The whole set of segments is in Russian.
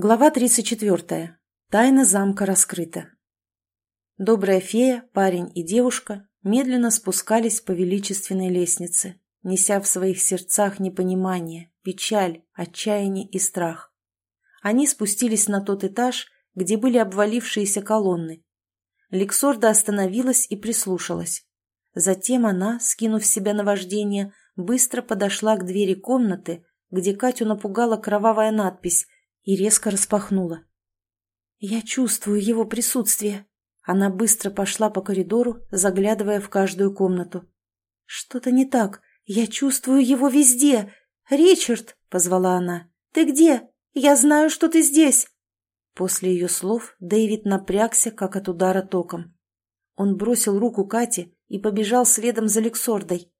Глава 34. Тайна замка раскрыта. Добрая фея, парень и девушка медленно спускались по величественной лестнице, неся в своих сердцах непонимание, печаль, отчаяние и страх. Они спустились на тот этаж, где были обвалившиеся колонны. Лексорда остановилась и прислушалась. Затем она, скинув с себя наваждение, быстро подошла к двери комнаты, где Катю напугала кровавая надпись и резко распахнула. «Я чувствую его присутствие». Она быстро пошла по коридору, заглядывая в каждую комнату. «Что-то не так. Я чувствую его везде. Ричард!» — позвала она. «Ты где? Я знаю, что ты здесь!» После ее слов Дэвид напрягся, как от удара током. Он бросил руку Кате и побежал следом за Лексордой.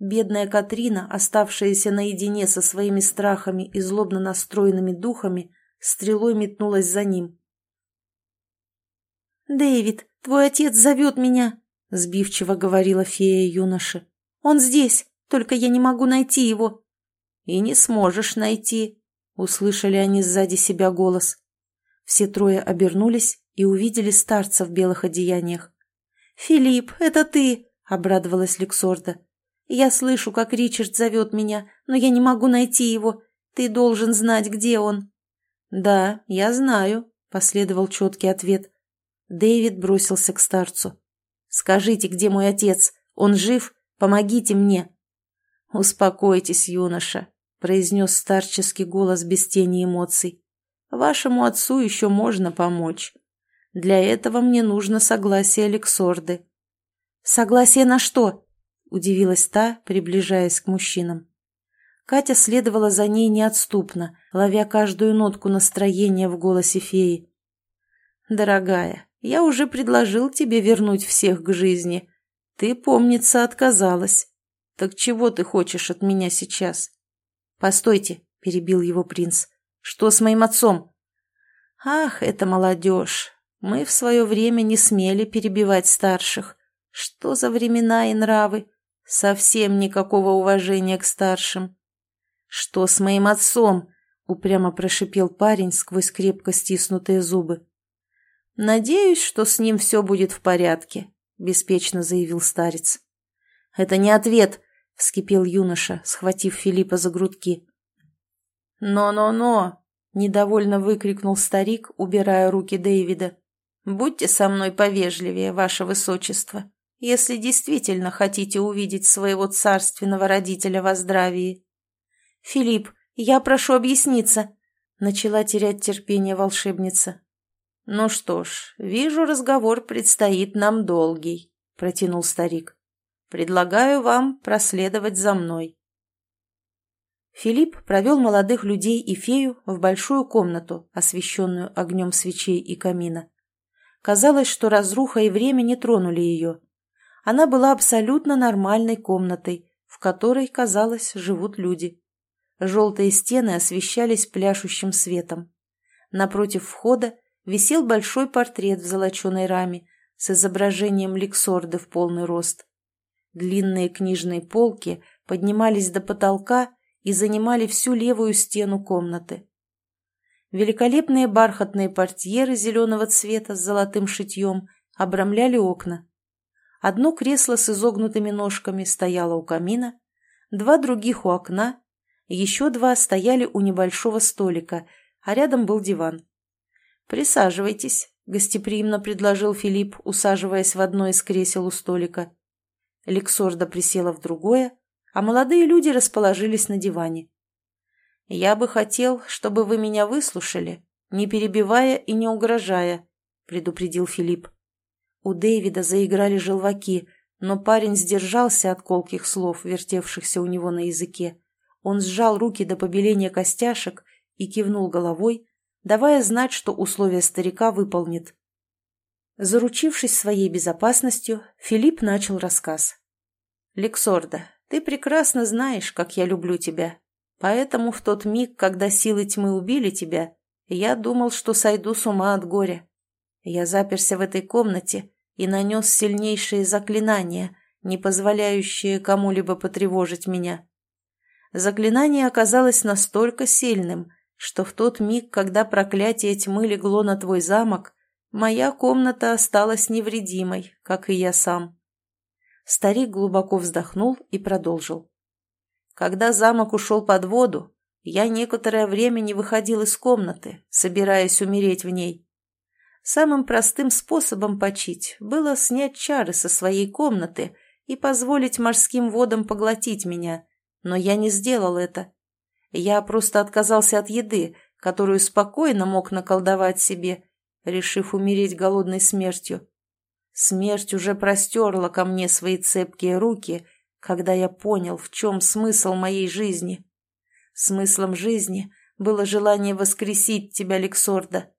Бедная Катрина, оставшаяся наедине со своими страхами и злобно настроенными духами, стрелой метнулась за ним. «Дэвид, твой отец зовет меня», — сбивчиво говорила фея юноше. «Он здесь, только я не могу найти его». «И не сможешь найти», — услышали они сзади себя голос. Все трое обернулись и увидели старца в белых одеяниях. «Филипп, это ты!» — обрадовалась Лексорда. Я слышу, как Ричард зовет меня, но я не могу найти его. Ты должен знать, где он». «Да, я знаю», — последовал четкий ответ. Дэвид бросился к старцу. «Скажите, где мой отец? Он жив? Помогите мне!» «Успокойтесь, юноша», — произнес старческий голос без тени эмоций. «Вашему отцу еще можно помочь. Для этого мне нужно согласие Алексорды». «Согласие на что?» – удивилась та, приближаясь к мужчинам. Катя следовала за ней неотступно, ловя каждую нотку настроения в голосе феи. «Дорогая, я уже предложил тебе вернуть всех к жизни. Ты, помнится, отказалась. Так чего ты хочешь от меня сейчас?» «Постойте», – перебил его принц. «Что с моим отцом?» «Ах, это молодежь! Мы в свое время не смели перебивать старших. Что за времена и нравы? Совсем никакого уважения к старшим. «Что с моим отцом?» — упрямо прошипел парень сквозь крепко стиснутые зубы. «Надеюсь, что с ним все будет в порядке», — беспечно заявил старец. «Это не ответ», — вскипел юноша, схватив Филиппа за грудки. «Но-но-но!» — недовольно выкрикнул старик, убирая руки Дэвида. «Будьте со мной повежливее, ваше высочество если действительно хотите увидеть своего царственного родителя во здравии. «Филипп, я прошу объясниться», — начала терять терпение волшебница. «Ну что ж, вижу, разговор предстоит нам долгий», — протянул старик. «Предлагаю вам проследовать за мной». Филипп провел молодых людей и фею в большую комнату, освещенную огнем свечей и камина. Казалось, что разруха и время не тронули ее. Она была абсолютно нормальной комнатой, в которой, казалось, живут люди. Желтые стены освещались пляшущим светом. Напротив входа висел большой портрет в золоченой раме с изображением Ликсорды в полный рост. Длинные книжные полки поднимались до потолка и занимали всю левую стену комнаты. Великолепные бархатные портьеры зеленого цвета с золотым шитьем обрамляли окна. Одно кресло с изогнутыми ножками стояло у камина, два других у окна, еще два стояли у небольшого столика, а рядом был диван. «Присаживайтесь», — гостеприимно предложил Филипп, усаживаясь в одно из кресел у столика. Лексорда присела в другое, а молодые люди расположились на диване. «Я бы хотел, чтобы вы меня выслушали, не перебивая и не угрожая», — предупредил Филипп. У Дэвида заиграли желваки, но парень сдержался от колких слов, вертевшихся у него на языке. Он сжал руки до побеления костяшек и кивнул головой, давая знать, что условия старика выполнит. Заручившись своей безопасностью, Филипп начал рассказ. «Лексорда, ты прекрасно знаешь, как я люблю тебя. Поэтому в тот миг, когда силы тьмы убили тебя, я думал, что сойду с ума от горя. Я заперся в этой комнате и нанес сильнейшие заклинания, не позволяющие кому-либо потревожить меня. Заклинание оказалось настолько сильным, что в тот миг, когда проклятие тьмы легло на твой замок, моя комната осталась невредимой, как и я сам. Старик глубоко вздохнул и продолжил. Когда замок ушел под воду, я некоторое время не выходил из комнаты, собираясь умереть в ней. Самым простым способом почить было снять чары со своей комнаты и позволить морским водам поглотить меня, но я не сделал это. Я просто отказался от еды, которую спокойно мог наколдовать себе, решив умереть голодной смертью. Смерть уже простерла ко мне свои цепкие руки, когда я понял, в чем смысл моей жизни. Смыслом жизни было желание воскресить тебя, Лексорда.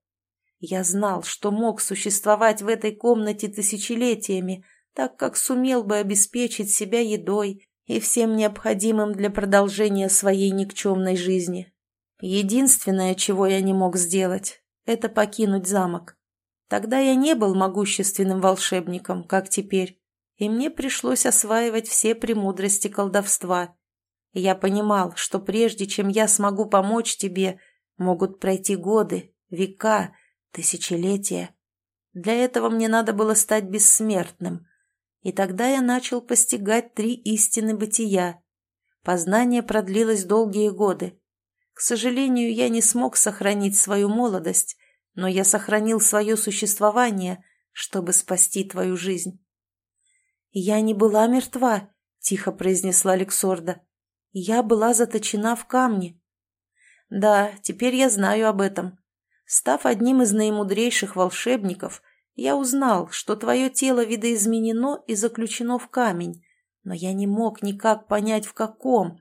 Я знал, что мог существовать в этой комнате тысячелетиями, так как сумел бы обеспечить себя едой и всем необходимым для продолжения своей никчемной жизни. Единственное, чего я не мог сделать, это покинуть замок. Тогда я не был могущественным волшебником, как теперь, и мне пришлось осваивать все премудрости колдовства. Я понимал, что прежде чем я смогу помочь тебе, могут пройти годы, века, тысячелетия. Для этого мне надо было стать бессмертным. И тогда я начал постигать три истины бытия. Познание продлилось долгие годы. К сожалению, я не смог сохранить свою молодость, но я сохранил свое существование, чтобы спасти твою жизнь. «Я не была мертва», — тихо произнесла Лексорда. «Я была заточена в камне». «Да, теперь я знаю об этом. Став одним из наимудрейших волшебников, я узнал, что твое тело видоизменено и заключено в камень, но я не мог никак понять, в каком.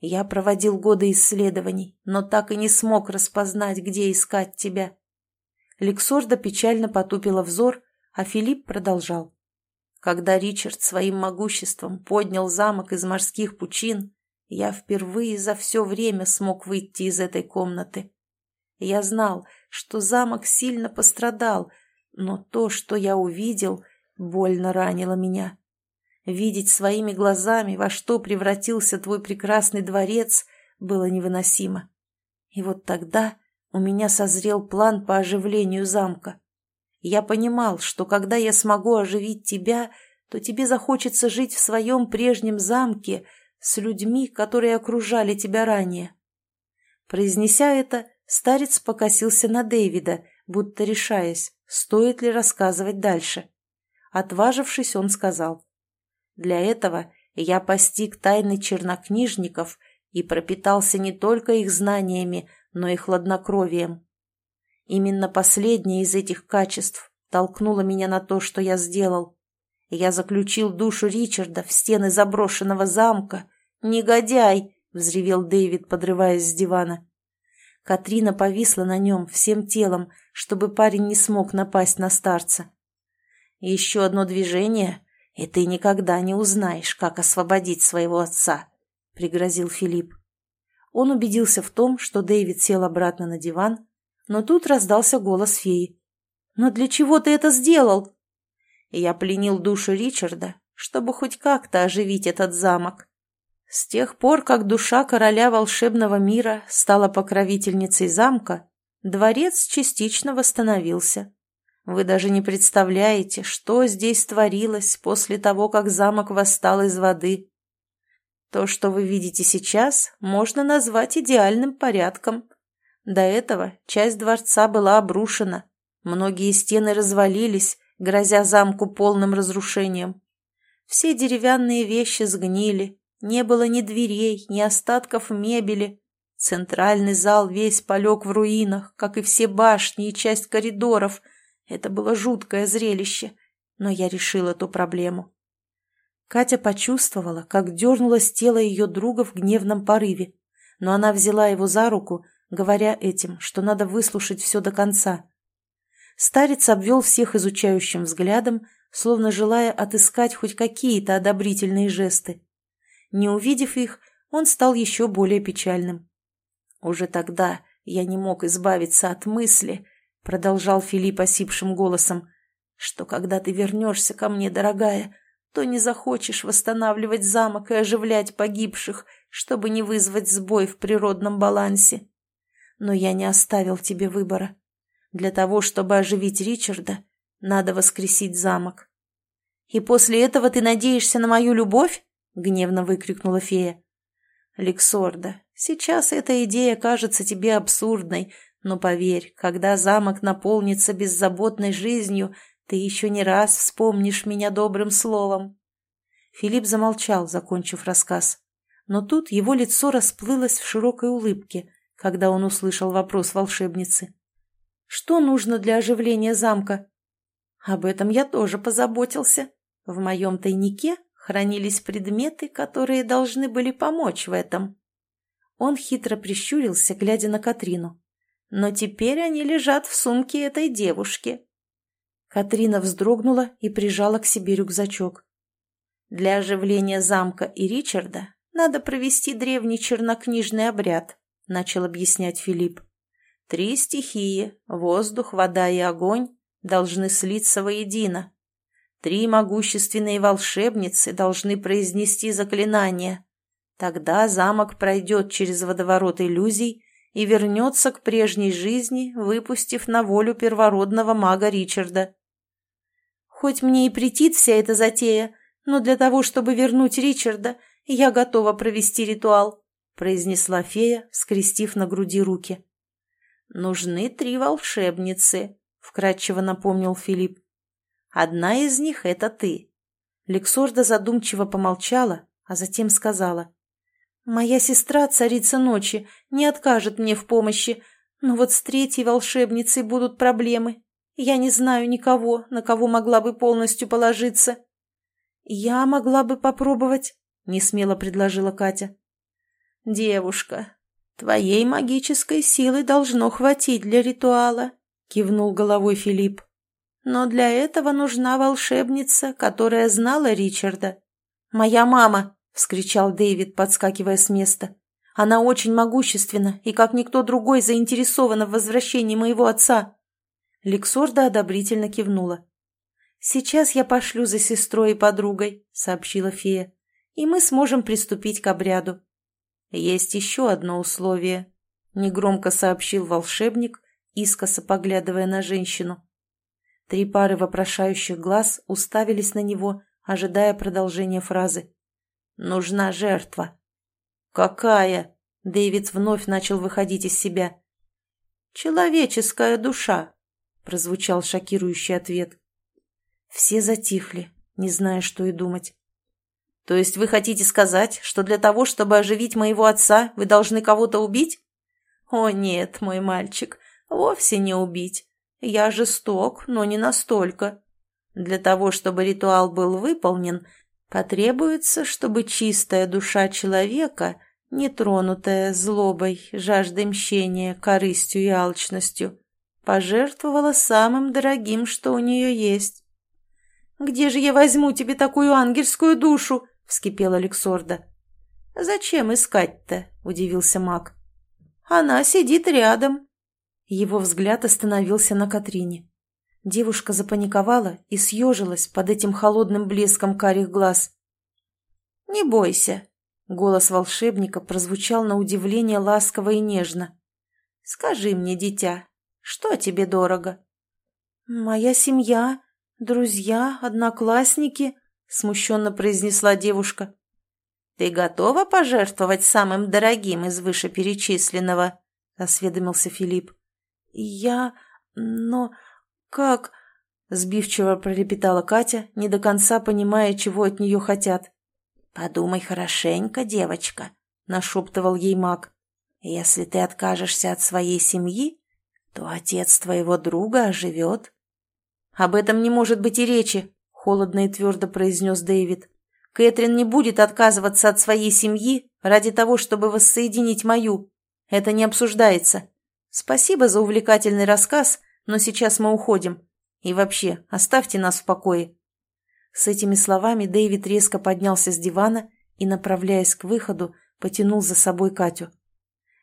Я проводил годы исследований, но так и не смог распознать, где искать тебя. Лексорда печально потупила взор, а Филипп продолжал. Когда Ричард своим могуществом поднял замок из морских пучин, я впервые за все время смог выйти из этой комнаты. Я знал, что замок сильно пострадал, но то, что я увидел, больно ранило меня. Видеть своими глазами, во что превратился твой прекрасный дворец, было невыносимо. И вот тогда у меня созрел план по оживлению замка. Я понимал, что когда я смогу оживить тебя, то тебе захочется жить в своем прежнем замке с людьми, которые окружали тебя ранее. Произнеся это, Старец покосился на Дэвида, будто решаясь, стоит ли рассказывать дальше. Отважившись, он сказал, «Для этого я постиг тайны чернокнижников и пропитался не только их знаниями, но и хладнокровием. Именно последнее из этих качеств толкнуло меня на то, что я сделал. Я заключил душу Ричарда в стены заброшенного замка. «Негодяй!» — взревел Дэвид, подрываясь с дивана. Катрина повисла на нем всем телом, чтобы парень не смог напасть на старца. «Еще одно движение, и ты никогда не узнаешь, как освободить своего отца», — пригрозил Филипп. Он убедился в том, что Дэвид сел обратно на диван, но тут раздался голос феи. «Но для чего ты это сделал?» «Я пленил душу Ричарда, чтобы хоть как-то оживить этот замок», с тех пор, как душа короля волшебного мира стала покровительницей замка, дворец частично восстановился. Вы даже не представляете, что здесь творилось после того, как замок восстал из воды. То, что вы видите сейчас, можно назвать идеальным порядком. До этого часть дворца была обрушена, многие стены развалились, грозя замку полным разрушением. Все деревянные вещи сгнили, не было ни дверей, ни остатков мебели. Центральный зал весь полег в руинах, как и все башни и часть коридоров. Это было жуткое зрелище, но я решил эту проблему. Катя почувствовала, как дернулось тело ее друга в гневном порыве, но она взяла его за руку, говоря этим, что надо выслушать все до конца. Старец обвел всех изучающим взглядом, словно желая отыскать хоть какие-то одобрительные жесты. Не увидев их, он стал еще более печальным. «Уже тогда я не мог избавиться от мысли», — продолжал Филипп осипшим голосом, «что когда ты вернешься ко мне, дорогая, то не захочешь восстанавливать замок и оживлять погибших, чтобы не вызвать сбой в природном балансе. но я не оставил тебе выбора. Для того, чтобы оживить Ричарда, надо воскресить замок. «И после этого ты надеешься на мою любовь?» — гневно выкрикнула фея. «Лексорда, сейчас эта идея кажется тебе абсурдной, но поверь, когда замок наполнится беззаботной жизнью, ты еще не раз вспомнишь меня добрым словом». Филипп замолчал, закончив рассказ. Но тут его лицо расплылось в широкой улыбке, когда он услышал вопрос волшебницы. «Что нужно для оживления замка?» «Об этом я тоже позаботился. В моем тайнике хранились предметы, которые должны были помочь в этом». Он хитро прищурился, глядя на Катрину. «Но теперь они лежат в сумке этой девушки». Катрина вздрогнула и прижала к себе рюкзачок. Для оживления замка и Ричарда надо провести древний чернокнижный обряд, начал объяснять Филипп. Три стихии – воздух, вода и огонь – должны слиться воедино. Три могущественные волшебницы должны произнести заклинание. Тогда замок пройдет через водоворот иллюзий и вернется к прежней жизни, выпустив на волю первородного мага Ричарда. Хоть мне и претит вся эта затея, но для того, чтобы вернуть Ричарда, я готова провести ритуал», — произнесла фея, скрестив на груди руки. «Нужны три волшебницы», — вкратчиво напомнил Филипп. «Одна из них — это ты». Лексорда задумчиво помолчала, а затем сказала. «Моя сестра, царица ночи, не откажет мне в помощи, но вот с третьей волшебницей будут проблемы. Я не знаю никого, на кого могла бы полностью положиться». «Я могла бы попробовать», — несмело предложила Катя. «Девушка, твоей магической силы должно хватить для ритуала», — кивнул головой Филипп. «Но для этого нужна волшебница, которая знала Ричарда». «Моя мама!» — вскричал Дэвид, подскакивая с места. «Она очень могущественна и, как никто другой, заинтересована в возвращении моего отца». Лексорда одобрительно кивнула. «Сейчас я пошлю за сестрой и подругой», — сообщила фея, «и мы сможем приступить к обряду». «Есть еще одно условие», — негромко сообщил волшебник, искоса поглядывая на женщину. Три пары вопрошающих глаз уставились на него, ожидая продолжения фразы. «Нужна жертва». «Какая?» — Дэвид вновь начал выходить из себя. «Человеческая душа», — прозвучал шокирующий ответ. Все затихли, не зная, что и думать. «То есть вы хотите сказать, что для того, чтобы оживить моего отца, вы должны кого-то убить?» «О нет, мой мальчик, вовсе не убить. Я жесток, но не настолько. Для того, чтобы ритуал был выполнен, потребуется, чтобы чистая душа человека, не тронутая злобой, жаждой мщения, корыстью и алчностью, пожертвовала самым дорогим, что у нее есть. «Где же я возьму тебе такую ангельскую душу?» — вскипела Алексорда. «Зачем искать-то?» — удивился маг. «Она сидит рядом». Его взгляд остановился на Катрине. Девушка запаниковала и съежилась под этим холодным блеском карих глаз. «Не бойся», — голос волшебника прозвучал на удивление ласково и нежно. «Скажи мне, дитя, что тебе дорого?» «Моя семья», «Друзья, одноклассники», — смущенно произнесла девушка. «Ты готова пожертвовать самым дорогим из вышеперечисленного?» — осведомился Филипп. «Я... но... как...» — сбивчиво пролепетала Катя, не до конца понимая, чего от нее хотят. «Подумай хорошенько, девочка», — нашептывал ей маг. «Если ты откажешься от своей семьи, то отец твоего друга оживет, «Об этом не может быть и речи», — холодно и твердо произнес Дэвид. «Кэтрин не будет отказываться от своей семьи ради того, чтобы воссоединить мою. Это не обсуждается. Спасибо за увлекательный рассказ, но сейчас мы уходим. И вообще, оставьте нас в покое». С этими словами Дэвид резко поднялся с дивана и, направляясь к выходу, потянул за собой Катю.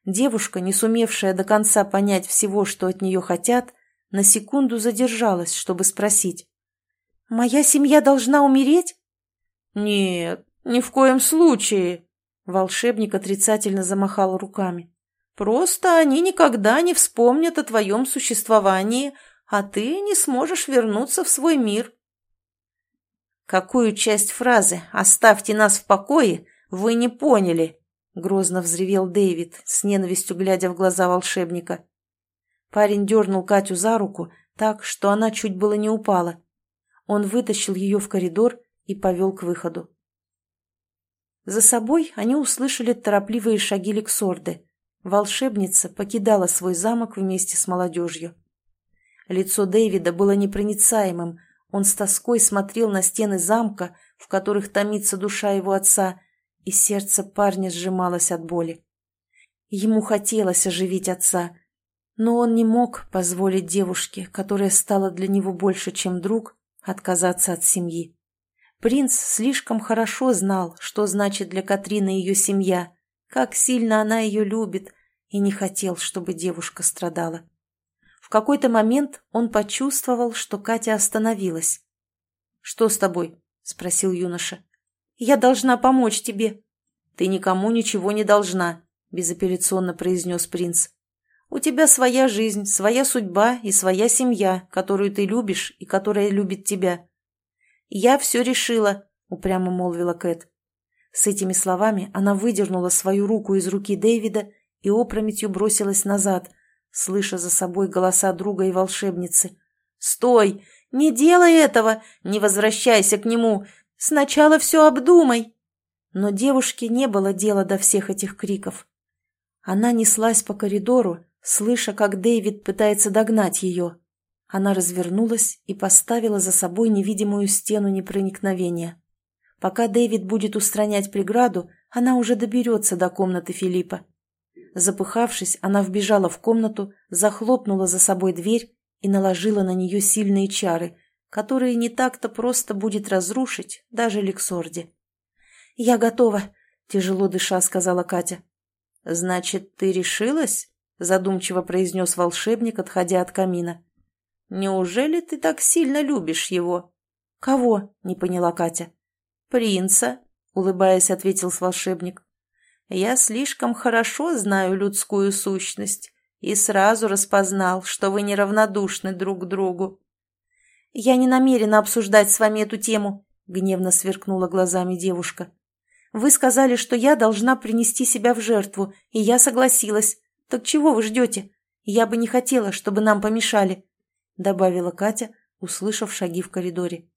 Девушка, не сумевшая до конца понять всего, что от нее хотят, на секунду задержалась, чтобы спросить. «Моя семья должна умереть?» «Нет, ни в коем случае!» Волшебник отрицательно замахал руками. Просто они никогда не вспомнят о твоем существовании, а ты не сможешь вернуться в свой мир». «Какую часть фразы «оставьте нас в покое» вы не поняли?» — грозно взревел Дэвид, с ненавистью глядя в глаза волшебника. Парень дернул Катю за руку так, что она чуть было не упала. Он вытащил ее в коридор и повел к выходу. За собой они услышали торопливые шаги Лексорды. Волшебница покидала свой замок вместе с молодежью. Лицо Дэвида было непроницаемым, он с тоской смотрел на стены замка, в которых томится душа его отца, и сердце парня сжималось от боли. Ему хотелось оживить отца, но он не мог позволить девушке, которая стала для него больше, чем друг, отказаться от семьи. Принц слишком хорошо знал, что значит для Катрины ее семья, как сильно она ее любит, и не хотел, чтобы девушка страдала. В какой-то момент он почувствовал, что Катя остановилась. «Что с тобой?» — спросил юноша. «Я должна помочь тебе». «Ты никому ничего не должна», — безапелляционно произнес принц. «У тебя своя жизнь, своя судьба и своя семья, которую ты любишь и которая любит тебя. «Я все решила», — упрямо молвила Кэт. С этими словами она выдернула свою руку из руки Дэвида и опрометью бросилась назад, слыша за собой голоса друга и волшебницы. «Стой! Не делай этого! Не возвращайся к нему! Сначала все обдумай!» Но девушке не было дела до всех этих криков. Она неслась по коридору, слыша, как Дэвид пытается догнать ее. Она развернулась и поставила за собой невидимую стену непроникновения. Пока Дэвид будет устранять преграду, она уже доберется до комнаты Филиппа. Запыхавшись, она вбежала в комнату, захлопнула за собой дверь и наложила на нее сильные чары, которые не так-то просто будет разрушить даже Лексорде. «Я готова», — тяжело дыша сказала Катя. «Значит, ты решилась?» — задумчиво произнес волшебник, отходя от камина. Неужели ты так сильно любишь его?» «Кого?» — не поняла Катя. «Принца», — улыбаясь, ответил волшебник. «Я слишком хорошо знаю людскую сущность и сразу распознал, что вы неравнодушны друг к другу». «Я не намерена обсуждать с вами эту тему», — гневно сверкнула глазами девушка. «Вы сказали, что я должна принести себя в жертву, и я согласилась. Так чего вы ждете? Я бы не хотела, чтобы нам помешали добавила Катя, услышав шаги в коридоре.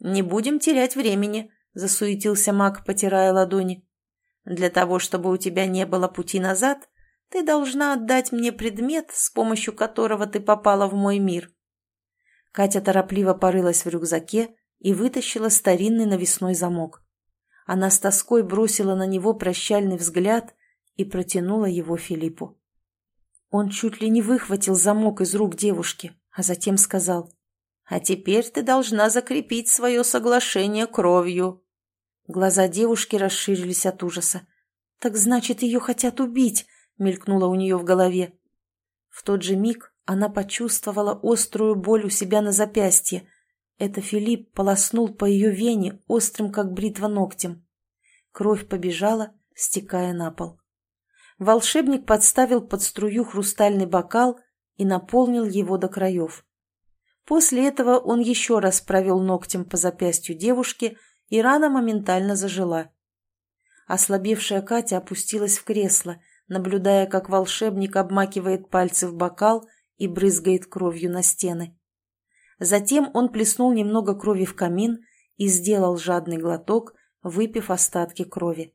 «Не будем терять времени», — засуетился маг, потирая ладони. «Для того, чтобы у тебя не было пути назад, ты должна отдать мне предмет, с помощью которого ты попала в мой мир». Катя торопливо порылась в рюкзаке и вытащила старинный навесной замок. Она с тоской бросила на него прощальный взгляд и протянула его Филиппу. Он чуть ли не выхватил замок из рук девушки, а затем сказал, «А теперь ты должна закрепить свое соглашение кровью». Глаза девушки расширились от ужаса. «Так значит, ее хотят убить», — мелькнуло у нее в голове. В тот же миг она почувствовала острую боль у себя на запястье. Это Филипп полоснул по ее вене острым, как бритва, ногтем. Кровь побежала, стекая на пол. Волшебник подставил под струю хрустальный бокал и наполнил его до краев. После этого он еще раз провел ногтем по запястью девушки, и рана моментально зажила. Ослабевшая Катя опустилась в кресло, наблюдая, как волшебник обмакивает пальцы в бокал и брызгает кровью на стены. Затем он плеснул немного крови в камин и сделал жадный глоток, выпив остатки крови.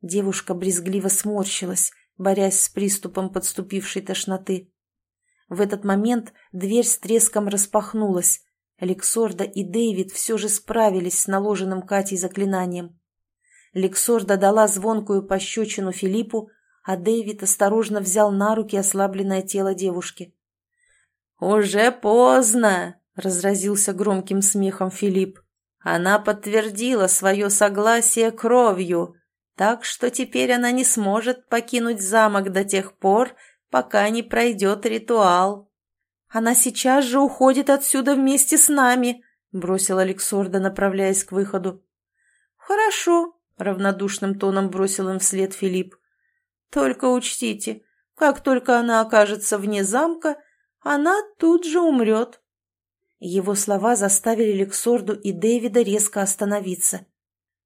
Девушка брезгливо сморщилась, борясь с приступом подступившей тошноты. В этот момент дверь с треском распахнулась. Лексорда и Дэвид все же справились с наложенным Катей заклинанием. Лексорда дала звонкую пощечину Филиппу, а Дэвид осторожно взял на руки ослабленное тело девушки. «Уже поздно!» — разразился громким смехом Филипп. «Она подтвердила свое согласие кровью, так что теперь она не сможет покинуть замок до тех пор, пока не пройдет ритуал. Она сейчас же уходит отсюда вместе с нами, бросил Алексорда, направляясь к выходу. Хорошо, равнодушным тоном бросил им вслед Филипп. Только учтите, Как только она окажется вне замка, она тут же умрет. Его слова заставили Лексорду и Дэвида резко остановиться.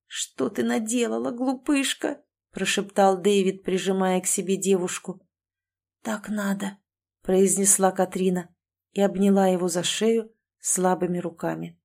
«Что ты наделала, глупышка?» – прошептал Дэвид, прижимая к себе девушку. «Так надо», – произнесла Катрина и обняла его за шею слабыми руками.